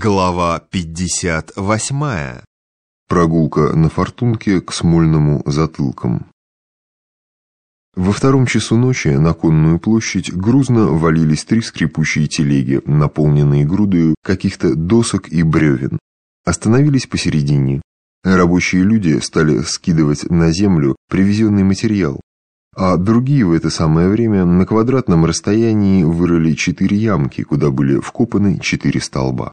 Глава 58. Прогулка на фортунке к Смольному затылкам. Во втором часу ночи на конную площадь грузно валились три скрипучие телеги, наполненные грудою каких-то досок и бревен. Остановились посередине. Рабочие люди стали скидывать на землю привезенный материал, а другие в это самое время на квадратном расстоянии вырыли четыре ямки, куда были вкопаны четыре столба.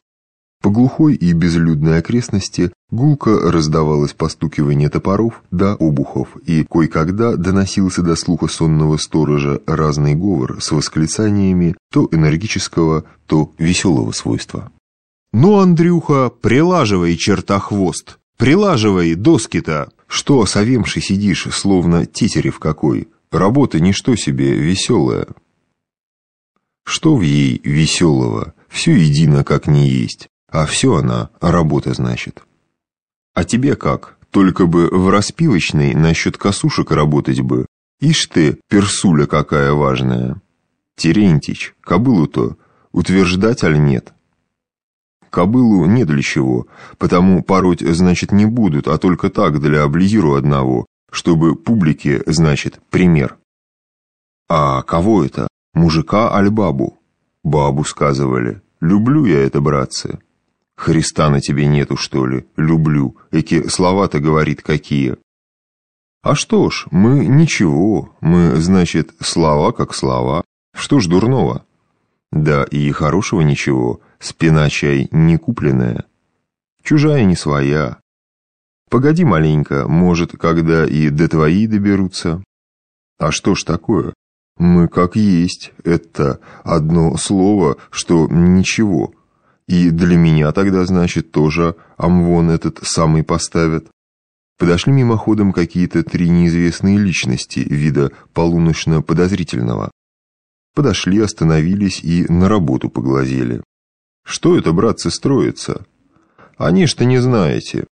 По глухой и безлюдной окрестности гулко раздавалось постукивание топоров да обухов, и кое-когда доносился до слуха сонного сторожа разный говор с восклицаниями то энергического, то веселого свойства. «Ну, Андрюха, прилаживай, чертохвост, прилаживай доски-то!» «Что, совемший сидишь, словно тетерев какой? Работа ничто себе веселая». Что в ей веселого? Все едино, как не есть. А все она работа, значит. А тебе как? Только бы в распивочной насчет косушек работать бы. Ишь ты, персуля какая важная. Терентич, кобылу-то утверждать аль нет? Кобылу не для чего, потому пороть, значит, не будут, а только так, для облизиру одного, чтобы публике, значит, пример. А кого это? Мужика аль бабу? Бабу сказывали. Люблю я это, братцы. Христа на тебе нету, что ли? Люблю. Эти слова-то говорит какие. А что ж, мы ничего. Мы, значит, слова как слова. Что ж дурного? Да и хорошего ничего. Спина чай не купленная. Чужая не своя. Погоди маленько, может, когда и до твоей доберутся. А что ж такое? Мы как есть. Это одно слово, что ничего. И для меня тогда, значит, тоже амвон этот самый поставят. Подошли мимоходом какие-то три неизвестные личности, вида полуночно-подозрительного. Подошли, остановились и на работу поглазели. Что это, братцы, строится? Они что не знаете.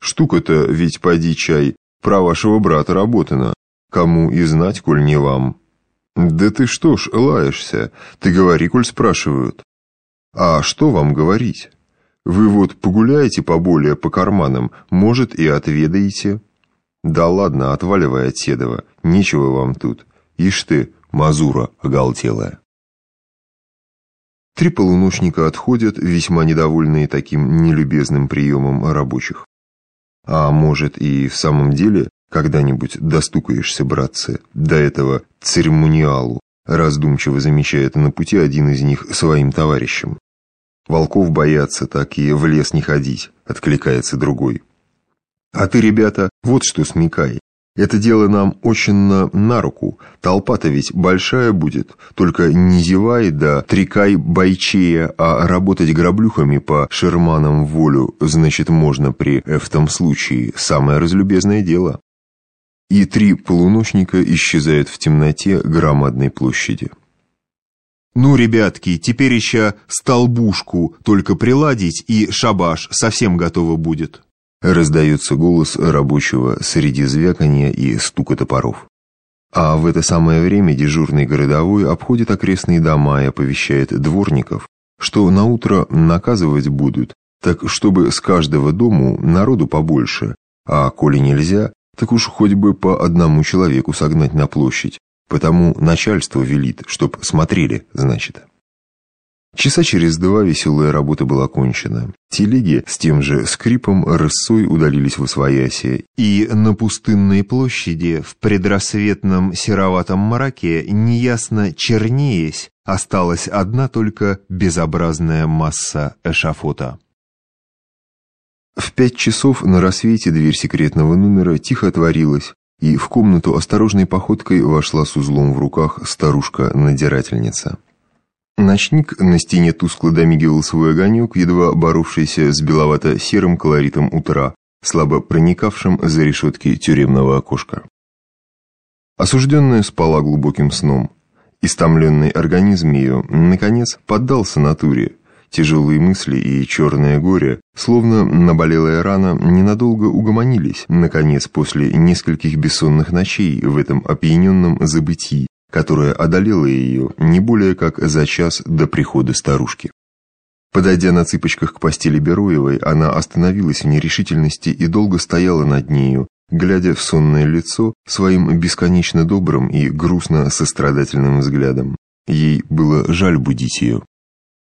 Штука-то ведь, поди чай, про вашего брата работана. Кому и знать, коль не вам. Да ты что ж, лаешься? Ты говори, коль спрашивают. А что вам говорить? Вы вот погуляете поболее по карманам, может, и отведаете. Да ладно, отваливай от Седова, нечего вам тут. Ишь ты, мазура оголтелая. Три полуночника отходят, весьма недовольные таким нелюбезным приемом рабочих. А может и в самом деле когда-нибудь достукаешься, братцы, до этого церемониалу, раздумчиво замечает на пути один из них своим товарищам. Волков боятся, так и в лес не ходить, откликается другой. А ты, ребята, вот что смекай. Это дело нам очень на, на руку. Толпа-то ведь большая будет. Только не зевай да трекай бойчея, а работать граблюхами по шерманам волю, значит, можно при этом случае. Самое разлюбезное дело. И три полуночника исчезают в темноте громадной площади. Ну, ребятки, теперь еще столбушку только приладить, и шабаш совсем готово будет. Раздается голос рабочего среди звяканья и стука топоров. А в это самое время дежурный городовой обходит окрестные дома и оповещает дворников, что на утро наказывать будут, так чтобы с каждого дому народу побольше, а коли нельзя, так уж хоть бы по одному человеку согнать на площадь, Потому начальство велит, чтоб смотрели, значит. Часа через два веселая работа была кончена. Телеги с тем же скрипом рысой удалились в освоясье, и на пустынной площади в предрассветном сероватом мраке, неясно чернеясь, осталась одна только безобразная масса эшафота. В пять часов на рассвете дверь секретного номера тихо отворилась, и в комнату осторожной походкой вошла с узлом в руках старушка-надирательница. Ночник на стене тускло домигивал свой огонек, едва боровшийся с беловато-серым колоритом утра, слабо проникавшим за решетки тюремного окошка. Осужденная спала глубоким сном. Истомленный организм ее, наконец, поддался натуре, Тяжелые мысли и черное горе, словно наболелая рана, ненадолго угомонились, наконец, после нескольких бессонных ночей в этом опьяненном забытии, которое одолело ее не более как за час до прихода старушки. Подойдя на цыпочках к постели Бероевой, она остановилась в нерешительности и долго стояла над нею, глядя в сонное лицо своим бесконечно добрым и грустно сострадательным взглядом. Ей было жаль будить ее.